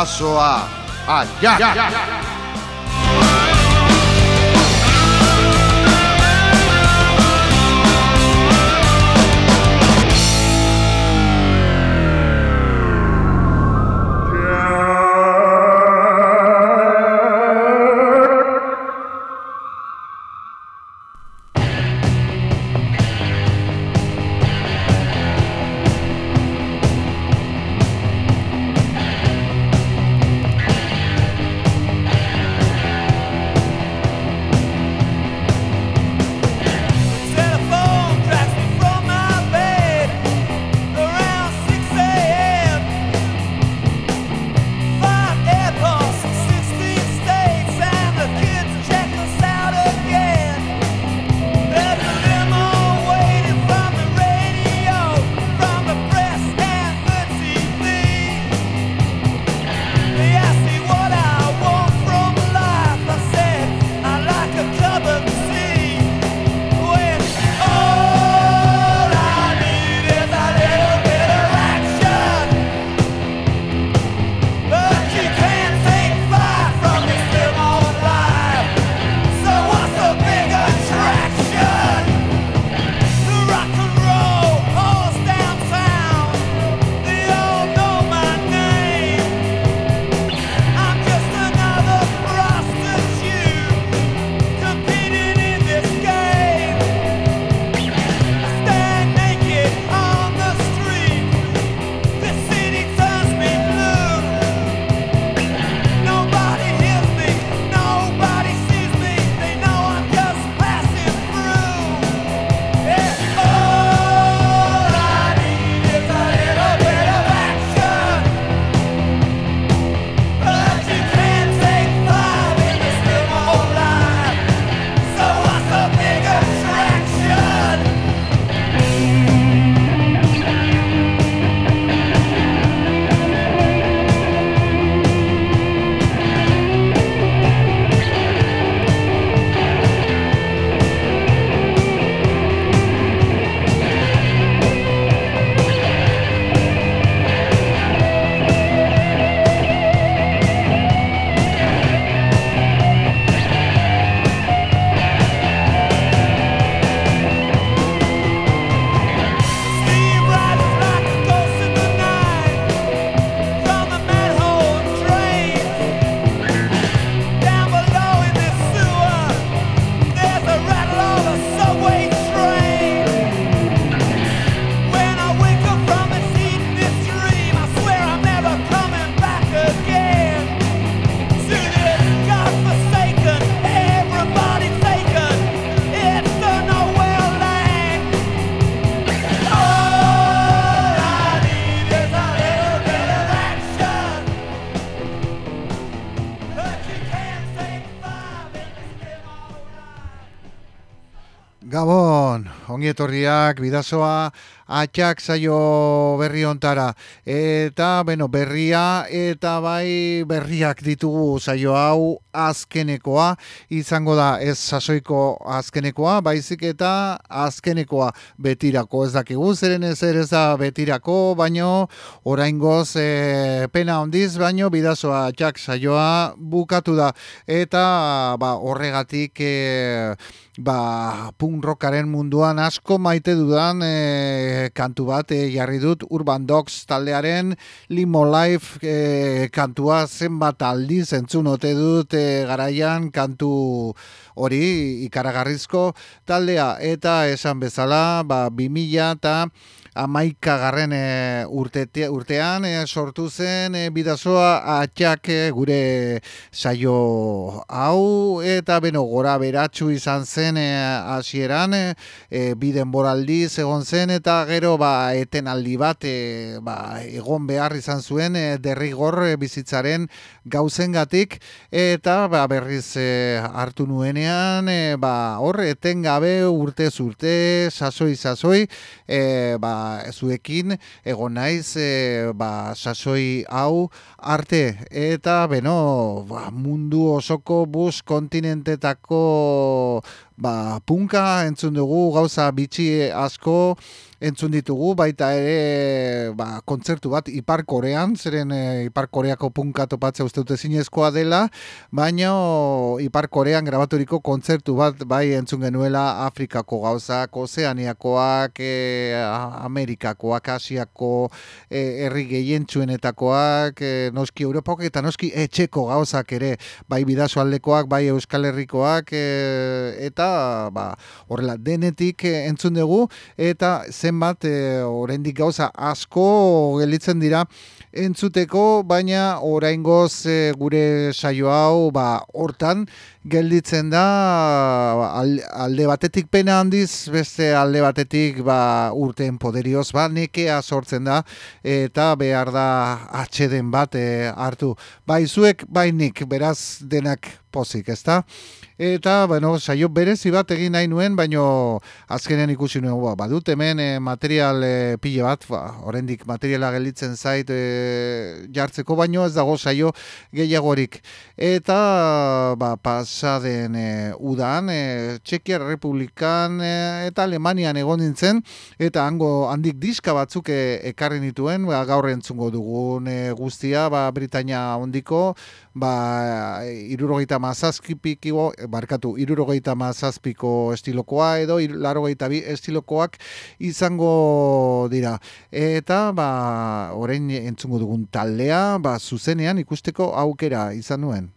bidazoa. Aiak! ongietorriak, bidazoa, atxak zaio berri ontara. Eta, bueno, berria eta bai berriak ditugu zaio hau azkenekoa. Izango da ez sasoiko azkenekoa, baizik eta azkenekoa betirako. Ez dakigu zeren ez ere da betirako, baino orain goz e, pena ondiz, baino bidazoa atxak zaioa bukatu da. Eta ba, horregatik... E, ba, punk rockaren munduan asko maite dudan e, kantu bat e, jarri dut Urban Dogs taldearen Limo Life e, kantua zenbat aldi zentzun ote dut e, garaian kantu hori ikaragarrizko taldea. Eta esan bezala ba, 2000 eta amaika garren e, urtean e, sortu zen e, bidazoa atxak gure saio hau. Eta beno gora beratxu izan zen hasieran e, biden boraldi egon zen eta gero ba, eten aldi bat ba, egon behar izan zuen e, derrigor bizitzaren gauzengatik. Eta ba, berriz hartu nuenean e, ba, hor eten gabe urte zurte sasoi sasoi e, ba, zuekin egon naiz e, ba, sasoi hau arte. Eta beno ba, mundu osoko bus kontinentetako ba, punka entzun dugu, gauza bitxi asko, entzun ditugu, baita ere ba, kontzertu bat Ipar Korean, zeren e, Ipar Koreako punka topatzea uste dute zinezkoa dela, baina Ipar Korean grabaturiko kontzertu bat bai entzun genuela Afrikako gauzak, Ozeaniakoak, e, Amerikakoak, Asiako, e, herri gehientsuenetakoak, e, noski Europakoak eta noski etxeko gauzak ere, bai bidazo aldekoak, bai Euskal Herrikoak, e, eta ba, horrela denetik entzun dugu, eta zen zenbat e, oraindik gauza asko gelditzen dira entzuteko, baina oraingoz e, gure saio hau ba hortan gelditzen da alde batetik pena handiz, beste alde batetik ba urteen poderioz ba nekea sortzen da eta behar da atxeden bat e, hartu. Bai zuek, bai nik, beraz denak pozik, ezta? Eta, bueno, saio berezi bat egin nahi nuen, baino azkenean ikusi nuen, ba, badut hemen e, material e, pile bat, ba, oraindik materiala gelditzen zait e, jartzeko, baino ez dago saio gehiagorik. Eta, ba, pasaden e, udan, e, Txekia Republikan e, eta Alemanian egon nintzen, eta hango handik diska batzuk ekarri nituen, ba, gaur entzungo dugun guztia, ba, Britania ondiko, ba, irurogeita mazazkipikio, barkatu, irurogeita mazazpiko estilokoa edo larogeita bi estilokoak izango dira. Eta, ba, orain entzungo dugun taldea, ba, zuzenean ikusteko aukera izan nuen.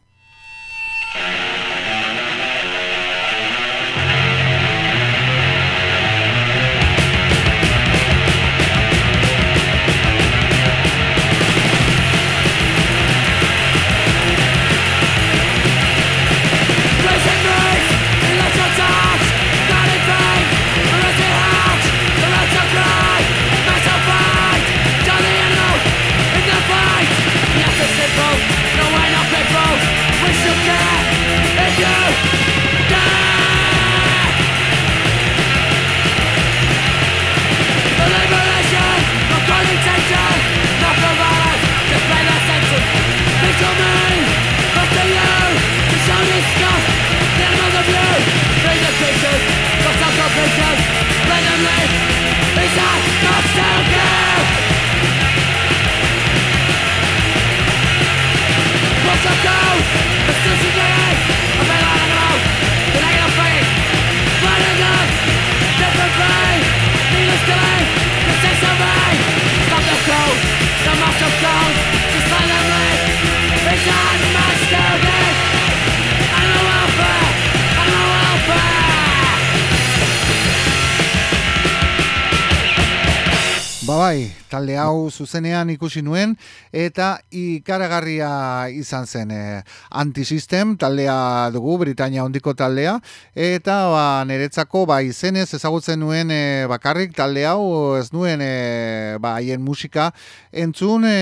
Talde hau zuzenean ikusi nuen eta ikaragarria izan zen e, antisistem taldea dugu Britania hondiko taldea eta ba, niretzako ba, izenez ezagutzen nuen e, bakarrik talde hau ez nuen e, ba, haien musika entzun e,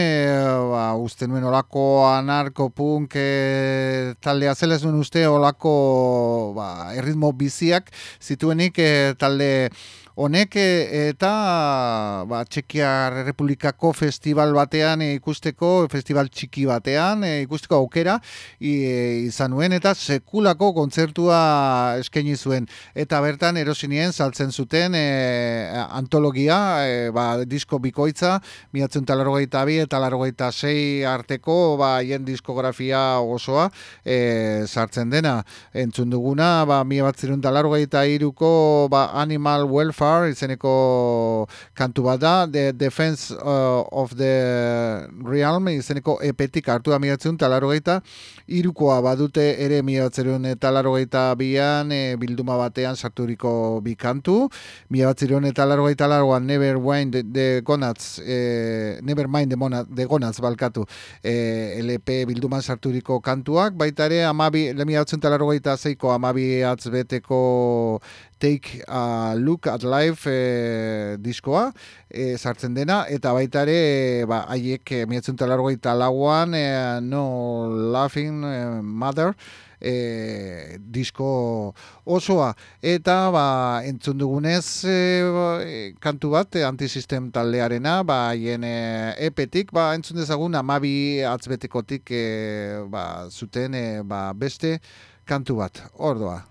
ba, uste nuen olako anarko-punk e, taldea zelez nuen uste olako ba, erritmo biziak zituenik e, talde honek eh, eta ba, Txekiar Republikako festival batean eh, ikusteko, festival txiki batean e, ikusteko aukera izan nuen eta sekulako kontzertua eskaini zuen. Eta bertan erosinien saltzen zuten antologia ba, disko bikoitza miatzen talarrogeita bi eta talarrogeita sei arteko ba, hien diskografia osoa e, sartzen dena. Entzun duguna ba, mi batzirun talarrogeita iruko ba, Animal Welfare Far izeneko kantu bat da. The Defense uh, of the Realm izeneko epetik hartu da miratzen talarogeita irukoa badute ere miratzen talarogeita bian e, bilduma batean sarturiko bi kantu. Miratzen talarogeita laroan Never Mind the, Gonats e, Never Mind the, Mona, the Gonats balkatu e, LP bilduman sarturiko kantuak. Baita ere amabi lemiratzen talarogeita zeiko amabi atzbeteko Take a Look at Life e, diskoa e, sartzen dena, eta baita ere ba, haiek e, miatzen talargoita lauan e, No Laughing Mother e, disko osoa eta ba, entzun dugunez e, ba, kantu bat antisistem taldearena ba, haien e, epetik ba, entzun dezagun amabi atzbetekotik e, ba, zuten e, ba, beste kantu bat, ordoa.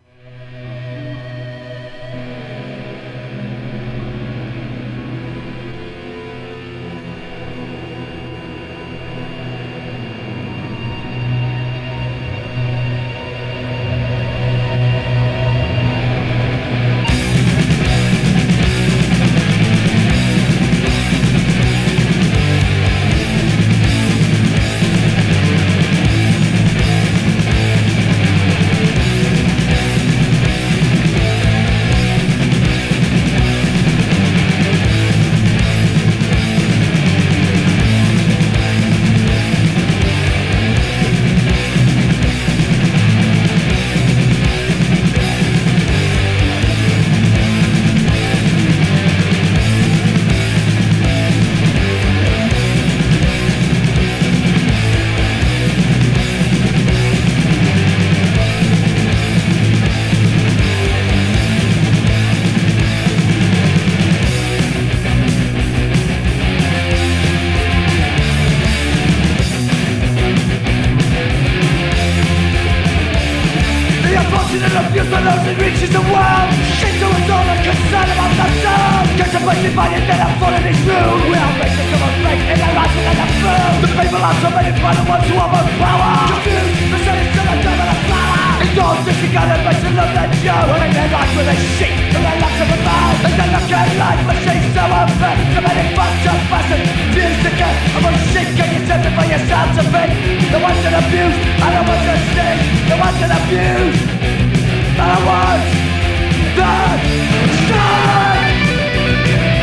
It abuse alone that reaches the world. Into a dollar concerned about themselves Catch a place divided that I'm falling is rude We are making someone fake and I'm rising and I'm food The people are surrounded by the ones who are most power Confused, the sun is still a devil and flower Ignored this together, makes a love that you And their life with a sheep, and their lives of a mouth And their look at life, machines so unfair. So many fucked up bastards, views to get. I'm a sheep, can you tell me for yourself to be? The ones that abuse, are the ones that sting The ones that abuse. I was the star.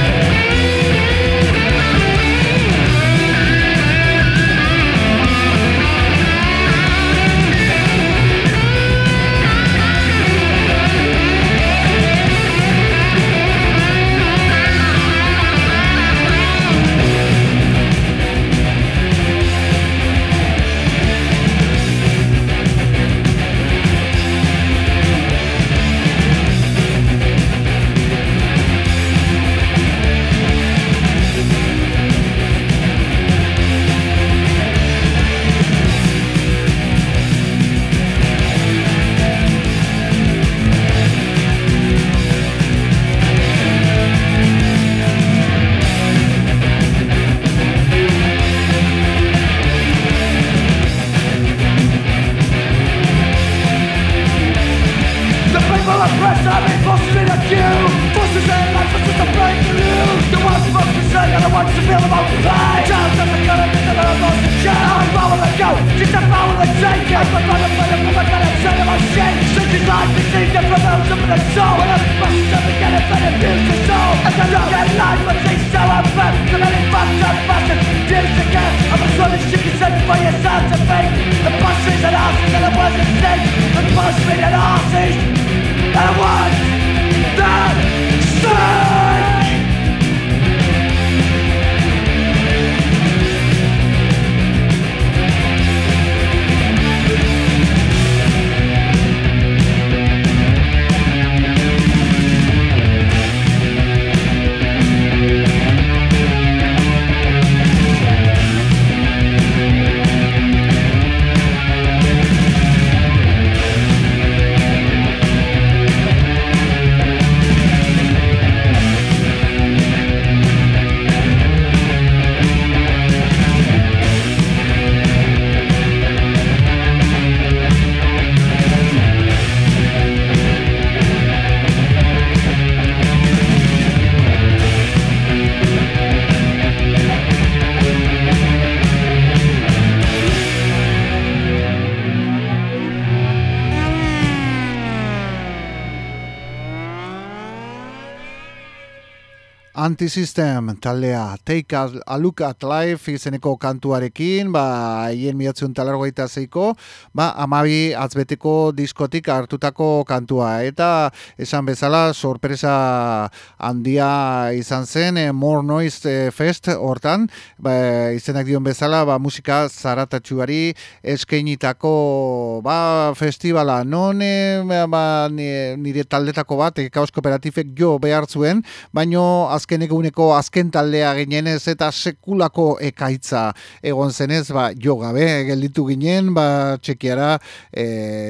Antisystem taldea Take a, a Look at Life izeneko kantuarekin, ba, hien miatzen talargoita zeiko, ba, amabi atzbeteko diskotik hartutako kantua. Eta esan bezala, sorpresa handia izan zen, e, More Noise eh, Fest hortan, ba, izenak dion bezala, ba, musika zaratatxuari eskeinitako ba, festivala. Non, e, ba, nire taldetako bat, kaos kooperatifek jo behar zuen, baino azken eguneko azken taldea ginenez eta sekulako ekaitza egon zenez, ba, jo gabe gelditu ginen, ba, txekiara, e,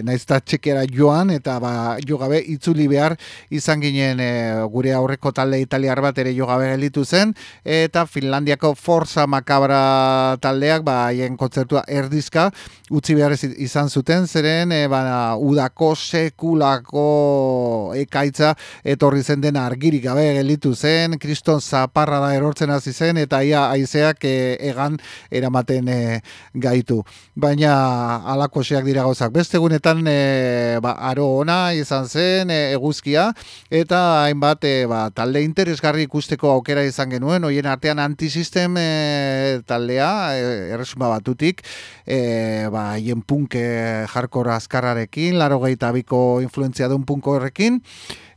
naizta txekiara joan, eta ba, jo gabe itzuli behar izan ginen e, gure aurreko talde italiar bat ere jo gabe gelditu zen, eta Finlandiako Forza Macabra taldeak, ba, haien kontzertua erdizka, utzi behar izan zuten, zeren, e, ba, udako sekulako ekaitza etorri zen den argirik gabe gelditu zen, kriston zaparra da erortzen hasi zen eta ia haizeak e, egan eramaten e, gaitu. Baina alako xeak dira gauzak. Beste egunetan e, ba, aro ona izan zen e, eguzkia eta hainbat e, ba, talde interesgarri ikusteko aukera izan genuen, hoien artean antisistem e, taldea, erresuma batutik, e, ba, hien punk e, jarkor azkarrarekin, laro gehieta biko influenzia duen punko horrekin,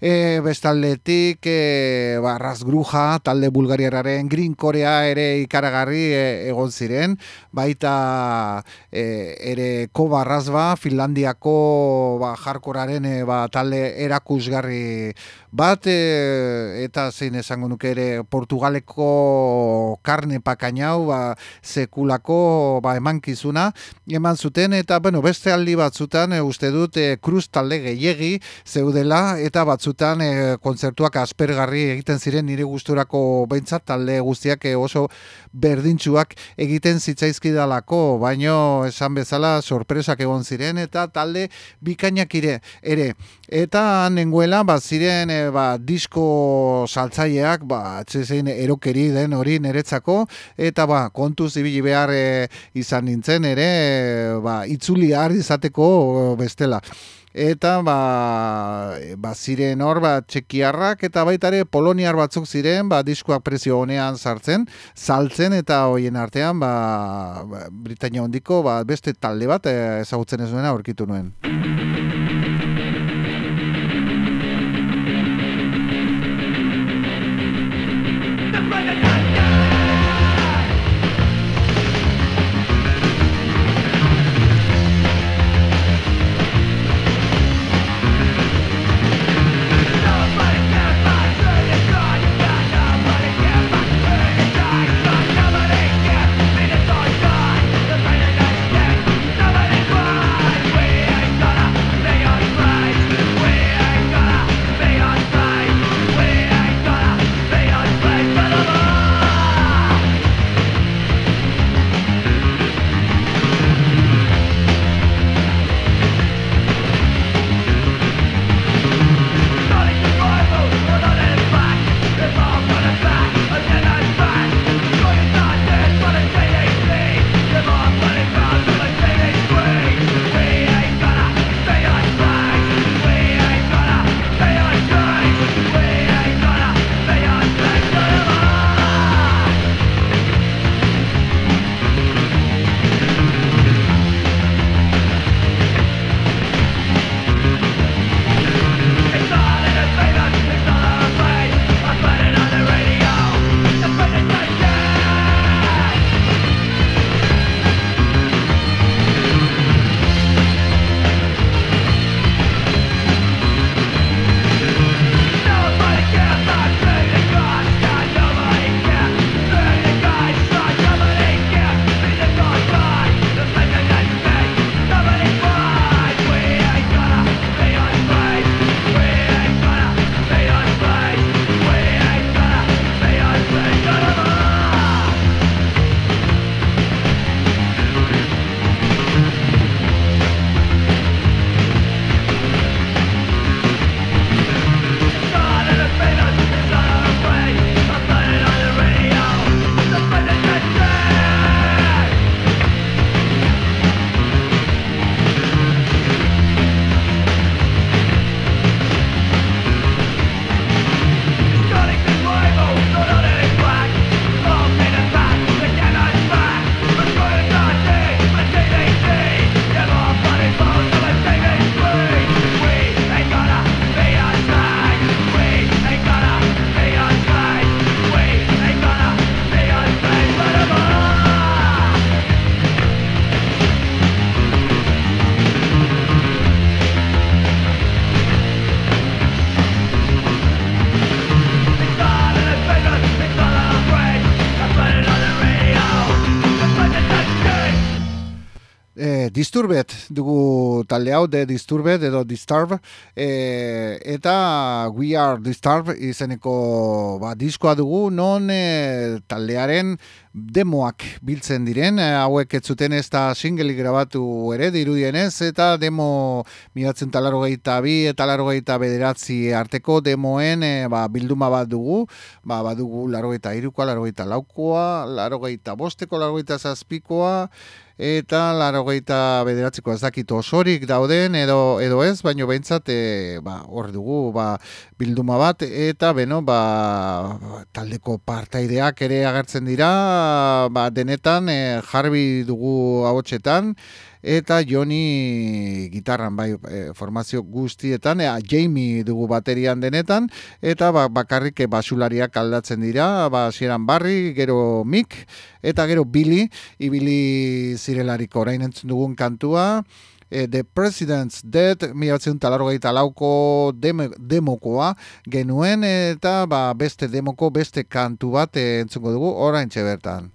e, bestaldetik e, ba, Rasgruja, talde bulgariararen Green Korea ere ikaragarri e, egon ziren, baita e, ere Koba Rasba, Finlandiako ba, jarkoraren e, ba, talde erakusgarri bat e, eta zein esango nuke ere Portugaleko karne pakainau ba, sekulako ba, emankizuna eman zuten. Eta bueno, beste aldi batzutan e, uste dut e, kruz talde gehiegi zeudela eta batzutan e, kontzertuak aspergarri egiten ziren nire gusturako behintzat talde guztiak e, oso berdintsuak egiten zitzaizkidalako. Baino esan bezala sorpresak egon ziren eta talde bikainak ere. Eta nenguela ba, ziren e, ba, disko saltzaileak ba, atzezein erokeri den hori niretzako. Eta ba, kontu zibili behar e, izan nintzen ere e, ba, itzuli izateko bestela eta ba, ba ziren hor ba, txekiarrak eta baita ere poloniar batzuk ziren ba, diskoak prezio honean sartzen saltzen eta hoien artean ba, ba, Britania hondiko ba, beste talde bat e, ezagutzen ez duena aurkitu nuen. Disturbed dugu talde hau, de Disturbed edo Disturb, e, eta We Are Disturb izeneko ba, diskoa dugu, non e, taldearen demoak biltzen diren, e, hauek ez zuten ez da single grabatu ere dirudienez, eta demo miratzen talaro gehieta bi eta gehieta bederatzi arteko demoen e, ba, bilduma bat dugu, ba, badugu laro gehieta irukoa, laro gehieta laukoa, laro gehieta bosteko, laro gehieta zazpikoa, eta laro gehieta bederatzeko ez dakit osorik dauden edo edo ez, baino behintzat e, ba, hor dugu ba, bilduma bat eta beno ba, taldeko partaideak ere agertzen dira ba, denetan e, jarbi dugu haotxetan eta Joni gitarran bai e, formazio guztietan, e, Jamie dugu baterian denetan, eta ba, bakarrik basulariak aldatzen dira, ba, zieran barri, gero Mick, eta gero Billy, ibili zirelariko orain entzun dugun kantua, e, The President's Dead, mi batzen talarrogeita lauko demokoa genuen, eta ba, beste demoko, beste kantu bat e, entzungo dugu, orain bertan.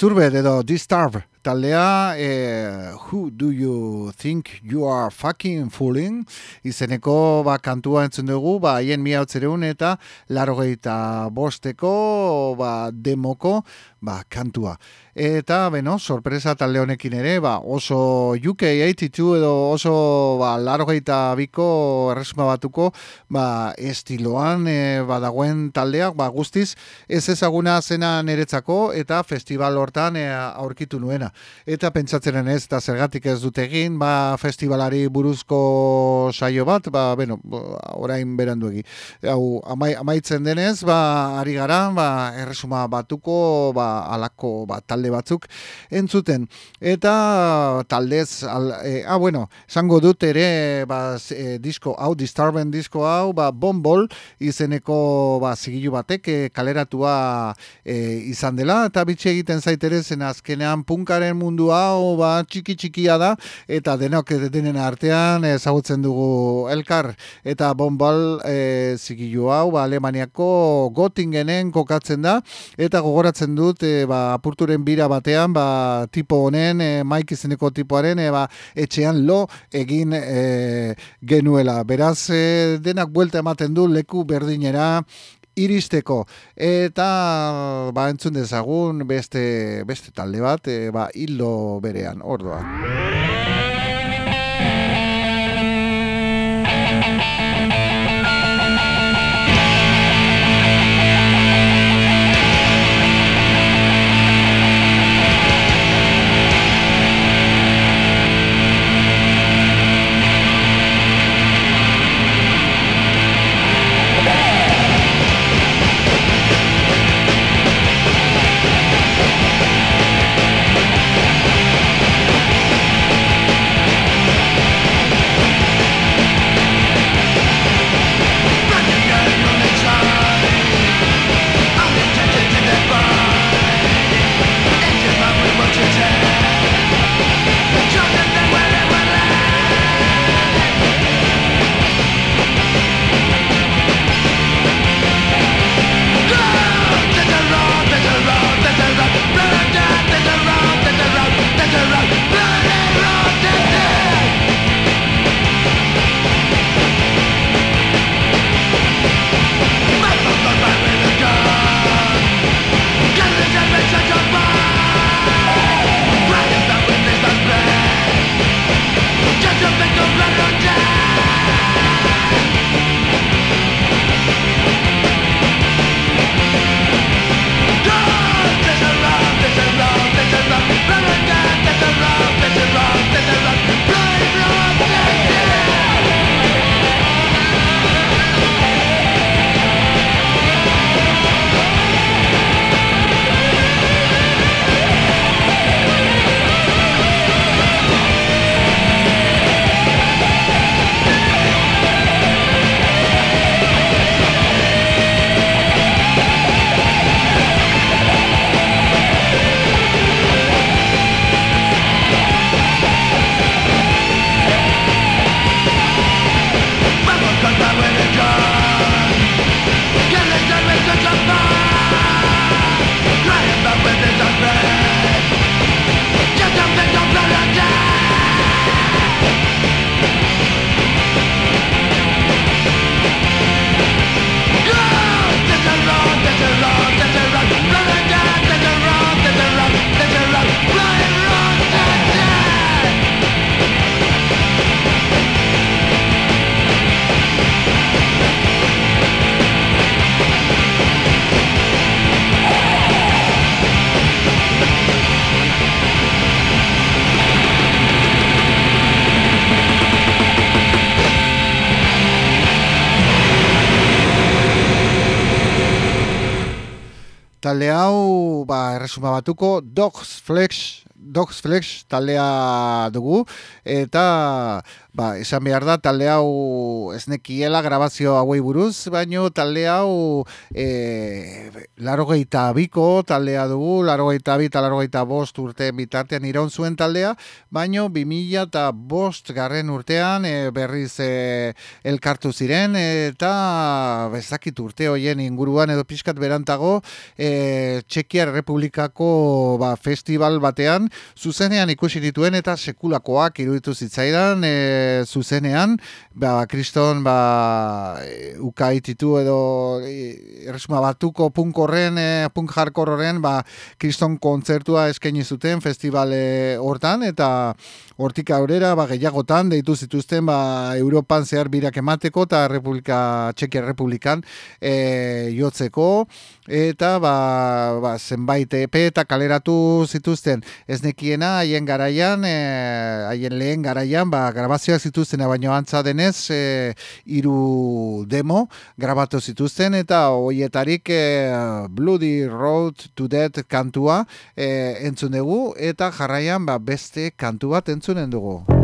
Disturbed edo Disturb taldea e, Who do you think you are fucking fooling? Izeneko ba, kantua entzun dugu, ba, haien mia eta larogeita bosteko ba, demoko ba, kantua. Eta, beno, sorpresa talde honekin ere, ba, oso UK82 edo oso ba, larogeita biko erresuma batuko ba, estiloan e, badagoen taldeak ba, guztiz ez ezaguna zena niretzako eta festival hortan e, aurkitu nuena eta pentsatzenen ez, eta zergatik ez dut egin, ba, festivalari buruzko saio bat, ba, bueno, orain berandu egi. Hau, amaitzen denez, ba, ari gara, ba, erresuma batuko, ba, alako, ba, talde batzuk entzuten. Eta taldez, al, e, ah, bueno, esango dut ere, ba, e, disko, hau, disturben disko hau, ba, bombol, izeneko, ba, zigilu batek, e, kaleratua e, izan dela, eta bitxe egiten zaitere zen azkenean punka musikaren mundu hau ba, txiki txikia da. Eta denok denen artean ezagutzen dugu elkar. Eta bombal e, zigilu hau ba, Alemaniako Gotingenen kokatzen da. Eta gogoratzen dut e, ba, apurturen bira batean ba, tipo honen e, maik izeneko tipoaren e, ba, etxean lo egin e, genuela. Beraz e, denak buelta ematen du leku berdinera iristeko. Eta ba entzun dezagun beste beste talde bat e, ba hildo berean. Orduan talde hau, ba, erresuma batuko, Dogs Flex, Dogs Flex taldea dugu, eta ba, esan behar da, talde hau ez nekiela grabazio hauei buruz, baino talde hau e, larogeita biko taldea dugu, larogeita bi eta larogeita bost urte bitartean iraun zuen taldea, baino bimila eta bost garren urtean e, berriz e, elkartu ziren, eta bezakit urte hoien inguruan edo pixkat berantago, e, Txekiar Republikako ba, festival batean, zuzenean ikusi dituen eta sekulakoak iruditu zitzaidan, e, zuzenean, ba, kriston, ba, e, ukaititu edo e, erresuma batuko punk horren, e, punk hardcore horren, ba, kriston kontzertua eskaini zuten festivale hortan, eta hortik aurrera, ba, gehiagotan, deitu zituzten, ba, Europan zehar birak emateko, eta Republika, Txekia Republikan e, jotzeko, eta ba, ba, zenbait EP eta kaleratu zituzten. Ez nekiena haien garaian, e, haien lehen garaian, ba, grabazioak zituzten, baino antza denez, e, iru demo grabatu zituzten, eta hoietarik e, Bloody Road to Death kantua e, entzun dugu, eta jarraian ba, beste kantu bat entzunen dugu.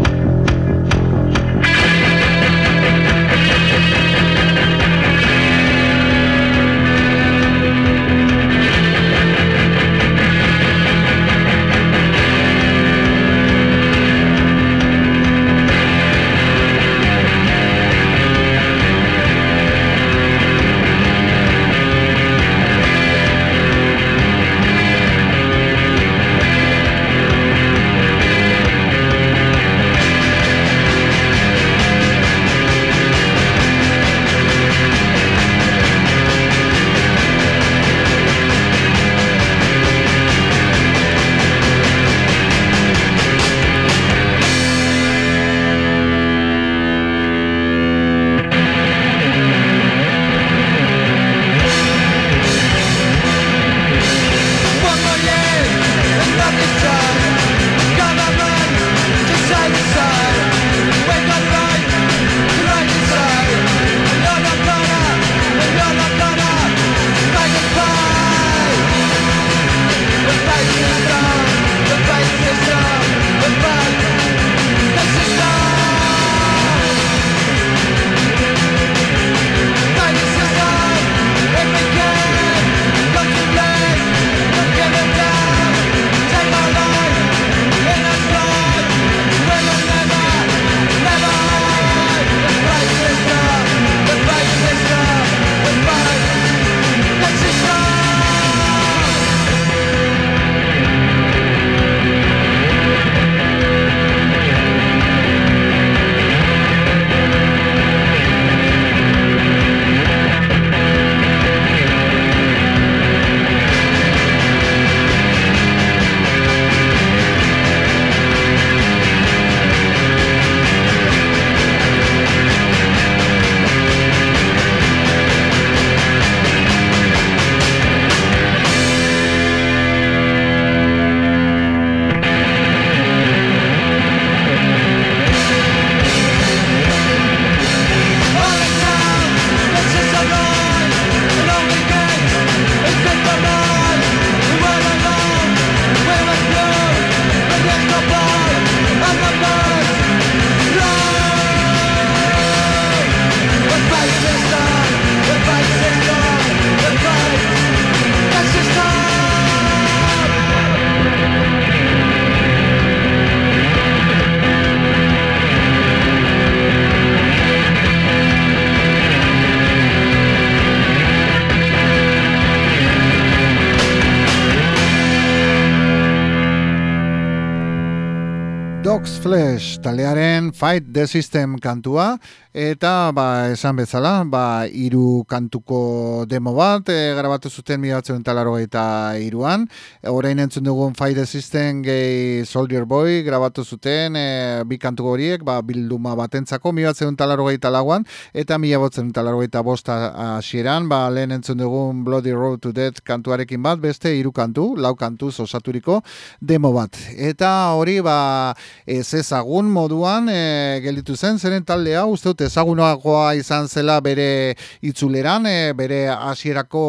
Fight the System kantua eta ba, esan bezala ba, iru kantuko demo bat e, grabatu zuten miratzen talaro eta iruan orain entzun dugun Fight the System gehi Soldier Boy grabatu zuten e, bi kantu horiek ba, bilduma batentzako miratzen talaro eta lauan eta mila botzen talaro eta bosta asieran ba, lehen entzun dugun Bloody Road to Death kantuarekin bat beste iru kantu, lau kantu osaturiko demo bat. Eta hori ba, ez ezezagun moduan e, gelditu zen, zeren taldea, uste dut ezagunagoa izan zela bere itzuleran, e, bere hasierako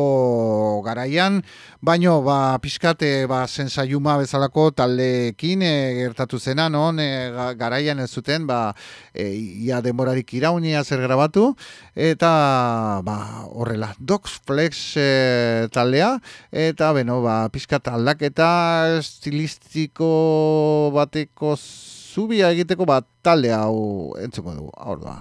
garaian, baino ba pizkate ba sensaiuma bezalako taldeekin e, gertatu zena non e, garaian ez zuten ba e, ia demorarik iraunia zer grabatu. Eta ba horrela Dogs Flex e, taldea. Eta beno ba pizkat aldaketa estilistiko bateko zubia egiteko bat talde hau entzuko dugu. Hor da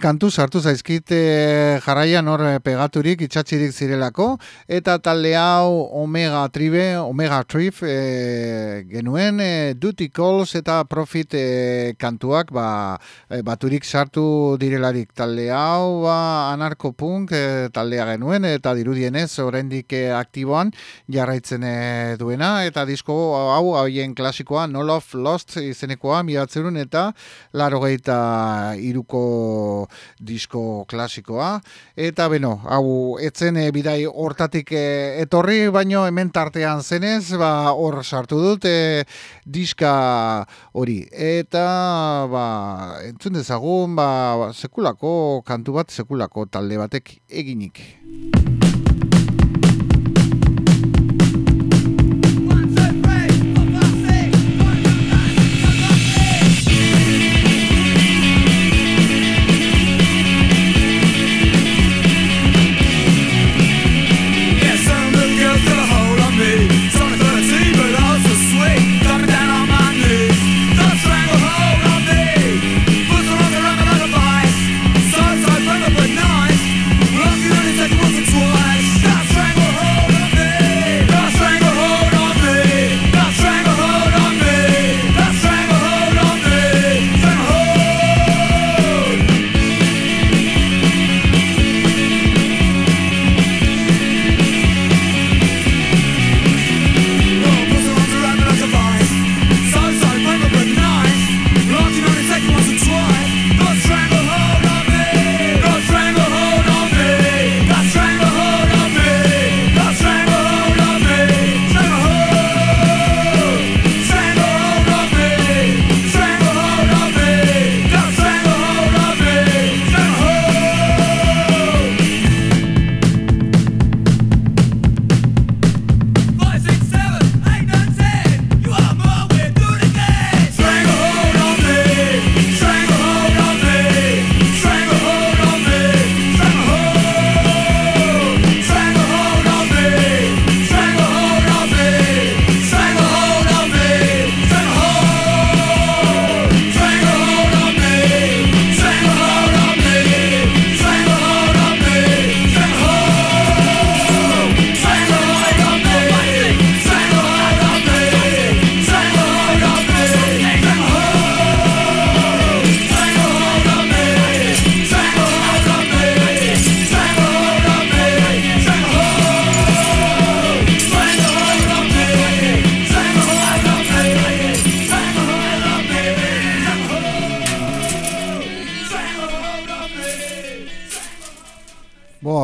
kantu sartu zaizkit jarraian hor eh, pegaturik itxatxirik zirelako. Eta talde hau Omega Tribe, Omega Trip e, genuen e, Duty Calls eta Profit e, kantuak ba, baturik sartu direlarik. Talde hau ba, Anarko Punk taldea genuen eta dirudienez oraindik aktiboan jarraitzen duena. Eta disko hau haien klasikoa No Love Lost izenekoa miratzerun eta laro iruko disko klasikoa. Eta beno, hau etzen e, bidai hortatik e, etorri baino hemen tartean zenez, ba hor sartu dut e, diska hori. Eta ba entzun dezagun ba sekulako kantu bat sekulako talde batek eginik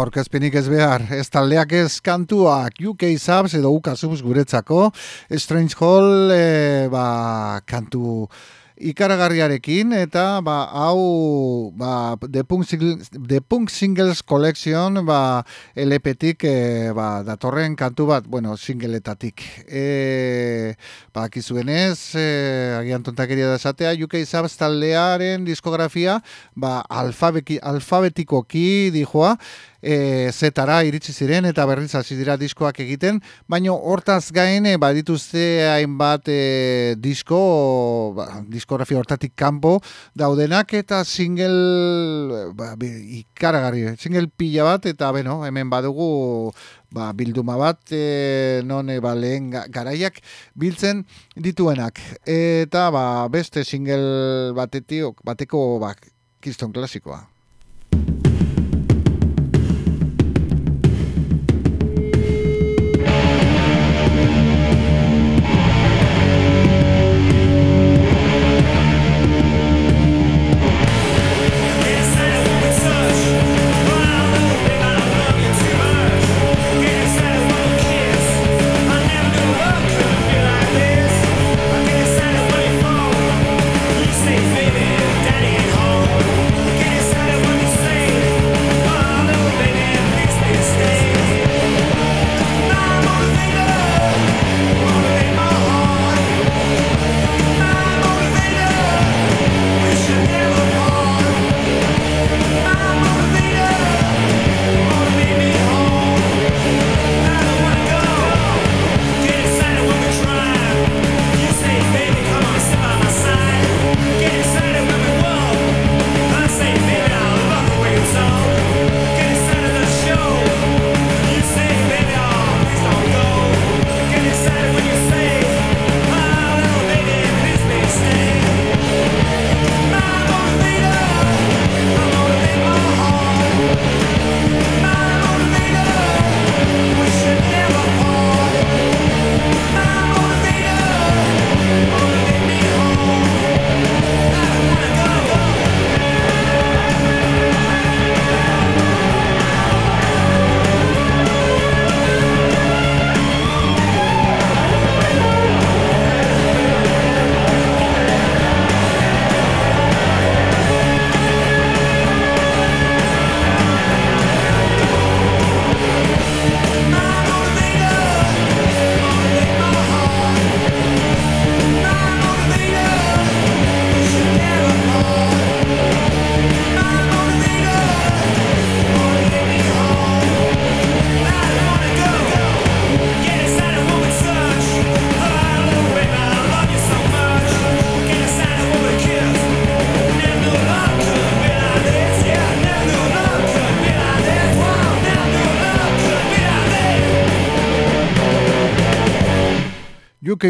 aurkezpenik ez behar, ez taldeak ez kantuak, UK Subs edo ukazuz guretzako, Strange Hall, e, ba, kantu ikaragarriarekin eta ba hau ba The Punk, The Punk Singles Collection ba LPtik e, ba datorren kantu bat, bueno, singletatik. Eh ba kizuenez, e, agian tontakeria da esatea, UK Subs taldearen diskografia ba alfabetikoki dijoa e, zetara iritsi ziren eta berriz hasi dira diskoak egiten, baina hortaz gain e, badituzte hainbat e, disko, ba, diskografia hortatik kanpo daudenak eta single ba, ikaragarri, single pila bat eta beno, hemen badugu ba, bilduma bat e, non e, ba, lehen garaiak biltzen dituenak eta ba, beste single batetiok, bateko ba, kiston klasikoa.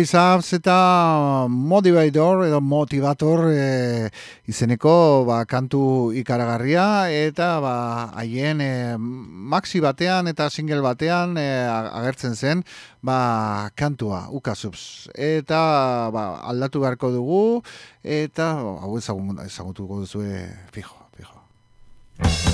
Subs eta Motivator edo Motivator e, izeneko ba, kantu ikaragarria eta ba, haien e, maxi batean eta single batean e, agertzen zen ba, kantua UK Subs eta ba, aldatu beharko dugu eta hau ezagutuko duzu fijo, fijo.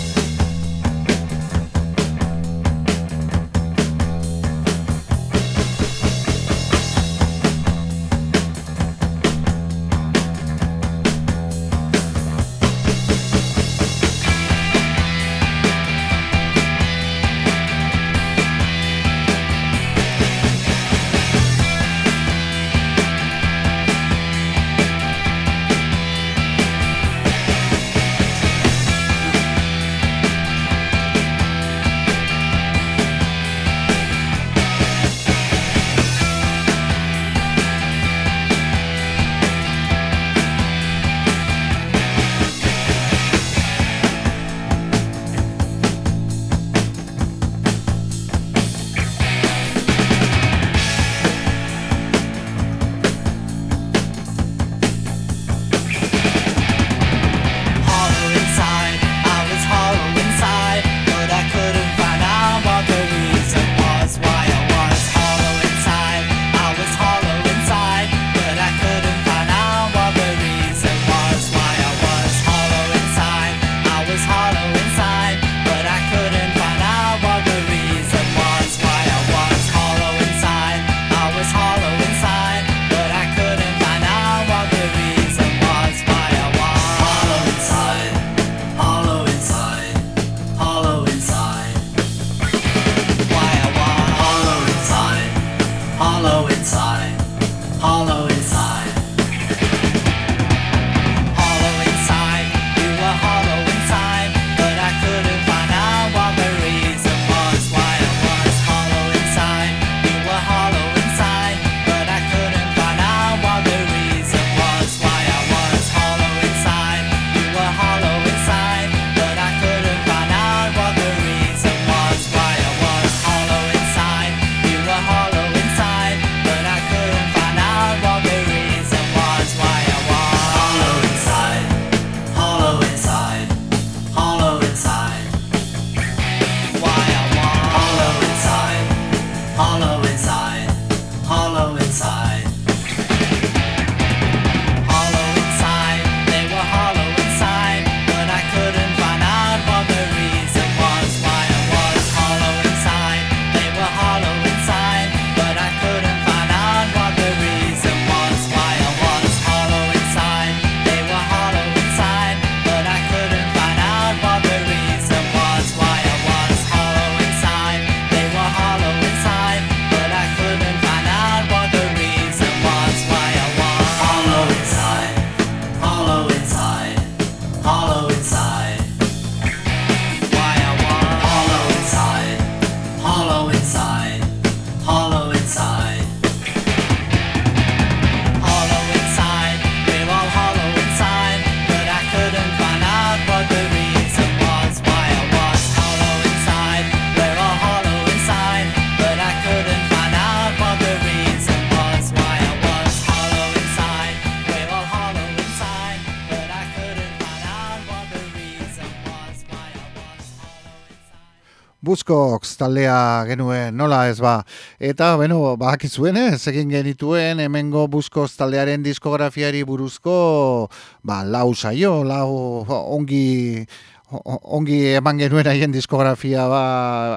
Buskox taldea genuen, nola ez ba. Eta, bueno, bakizuen ez, egin genituen, hemengo Buskox taldearen diskografiari buruzko, ba, lau saio, lau ongi ongi eman genuen haien diskografia ba,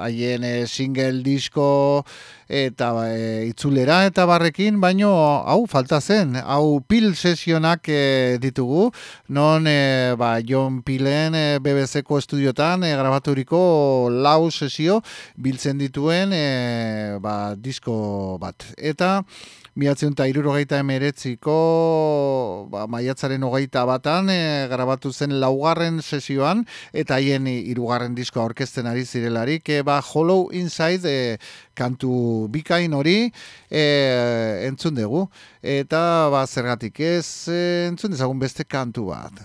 haien e, single disko eta e, itzulera eta barrekin, baino hau falta zen, hau pil sesionak e, ditugu, non e, ba, John Pilen e, BBC-ko estudiotan e, grabaturiko lau sesio biltzen dituen e, ba, disko bat. Eta Miatzen eta emeretziko ba, maiatzaren hogeita batan e, grabatu zen laugarren sesioan eta haien irugarren diskoa orkesten ari zirelarik e, ba, Hollow Inside e, kantu bikain hori e, entzun dugu eta ba, zergatik ez e, entzun dezagun beste kantu bat.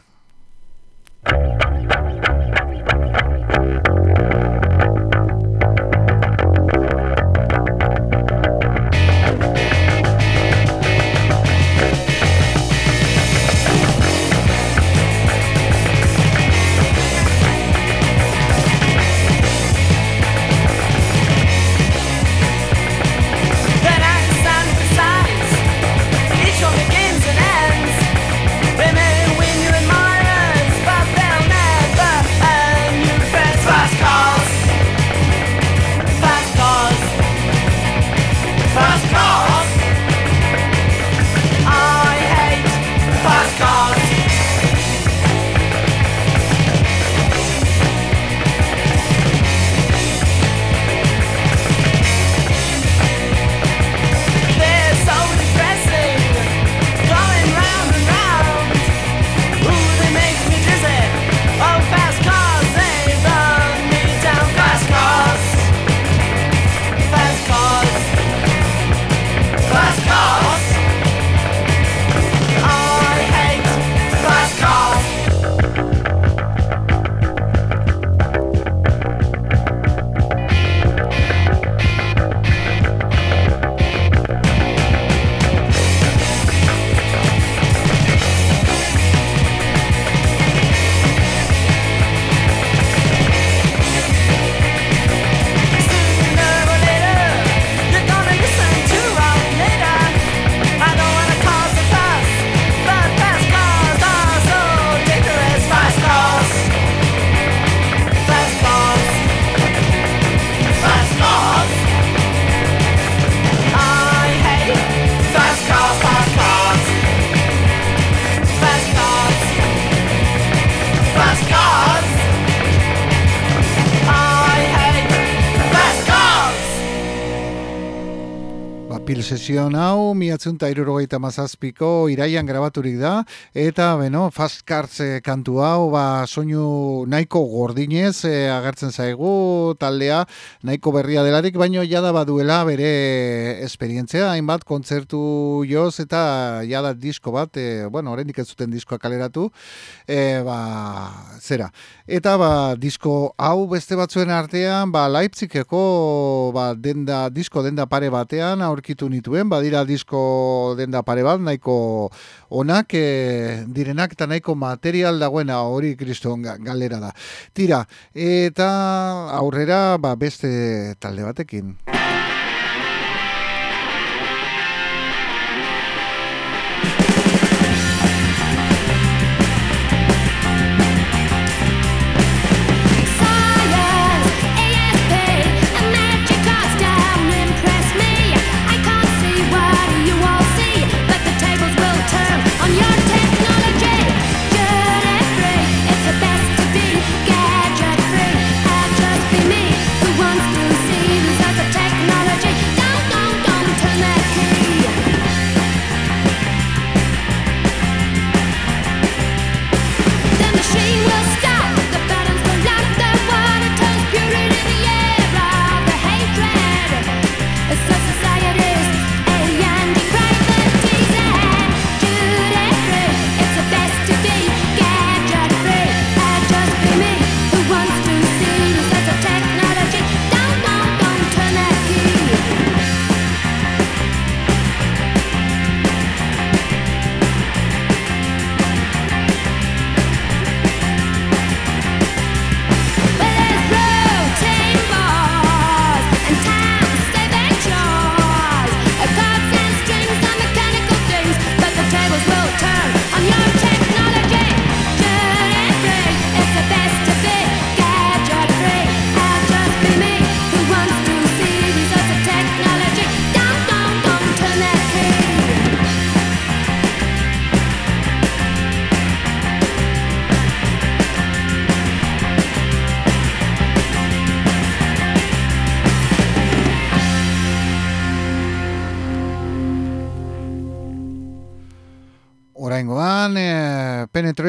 Sesion hau, miatzen eta irurogeita mazazpiko iraian grabaturik da, eta, beno, fast cards eh, kantu hau, ba, soinu nahiko gordinez e, agertzen zaigu taldea, nahiko berria delarik, baino jada baduela bere esperientzia, hainbat kontzertu joz, eta jada disko bat, e, bueno, horrendik ez zuten diskoa kaleratu, e, ba, zera. Eta, ba, disko hau beste batzuen artean, ba, Leipzigeko, ba, denda, disko denda pare batean, aurkitu ni dituen, badira disko denda pare bat, nahiko onak e, direnak eta nahiko material dagoena hori kriston galera da. Tira, eta aurrera ba, beste talde batekin.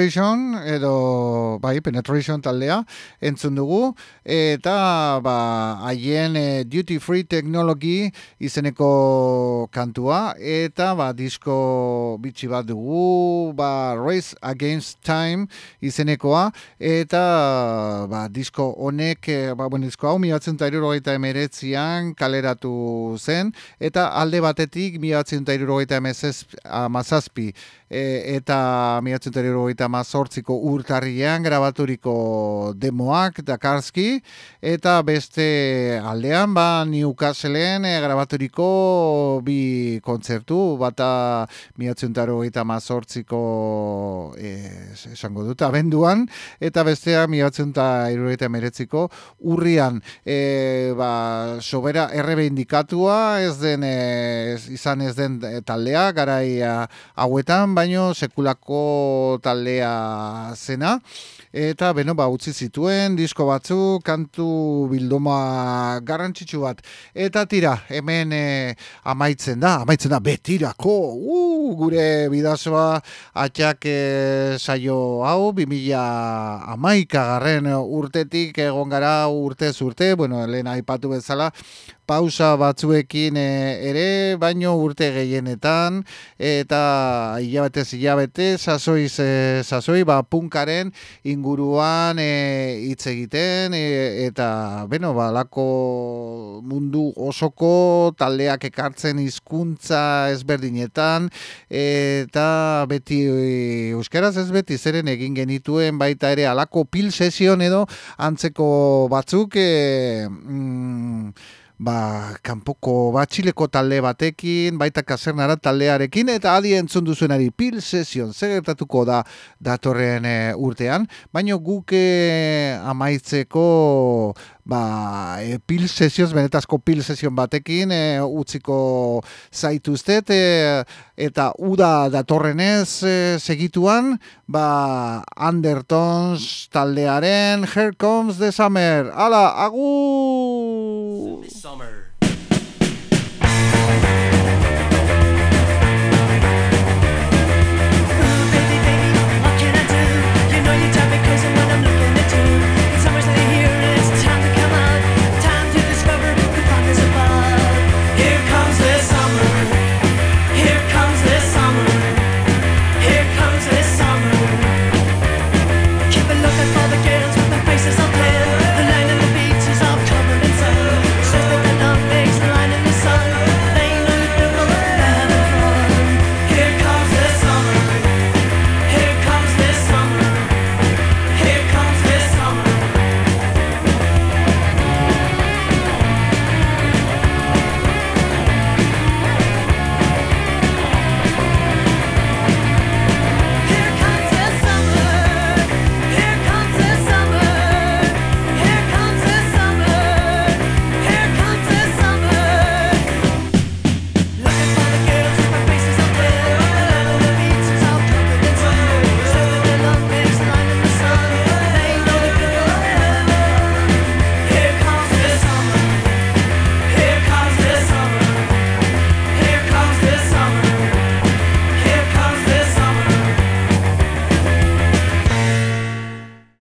Penetration edo bai Penetration taldea entzun dugu. Eta ba haien eh, Duty Free Technology izeneko kantua. Eta ba disko bitxi bat dugu ba Race Against Time izenekoa. Eta ba disko honek eh, ba bueno disko hau 1979an kaleratu zen. Eta alde batetik 1977 e, eta miatzen eta mazortziko urtarrian grabaturiko demoak Dakarski eta beste aldean ba Newcastleen e, grabaturiko bi kontzertu bata miatzen eta mazortziko e, esango dut abenduan eta bestea miatzen eta meretziko urrian. E, ba, sobera errebe indikatua ez den e, izan ez den taldea garai hauetan baino sekulako taldea zena eta beno ba utzi zituen disko batzu kantu bilduma garrantzitsu bat. Eta tira hemen e, amaitzen da amaitzen da betirako. Uh, gure bidazoa atxak e, saio hau 2000 garren urtetik egon gara urte zurte bueno lehen aipatu bezala pausa batzuekin e, ere, baino urte gehienetan, eta hilabete hilabete, sasoi, e, sasoi, ba, punkaren inguruan e, hitz egiten, e, eta, beno, ba, lako mundu osoko taldeak ekartzen hizkuntza ezberdinetan, eta beti euskeraz ez beti zeren egin genituen baita ere alako pil sesion edo antzeko batzuk e, mm, ba, kanpoko batxileko talde batekin, baita kasernara taldearekin, eta adi entzun duzuenari pil sesion, segertatuko da datorren e, urtean, baino guke amaitzeko ba, e, pil sesioz, benetazko pil sesion batekin, e, utziko zaituztet, e, eta uda datorrenez e, segituan, ba, Undertones taldearen Here Comes the Summer. Ala, agur! summer.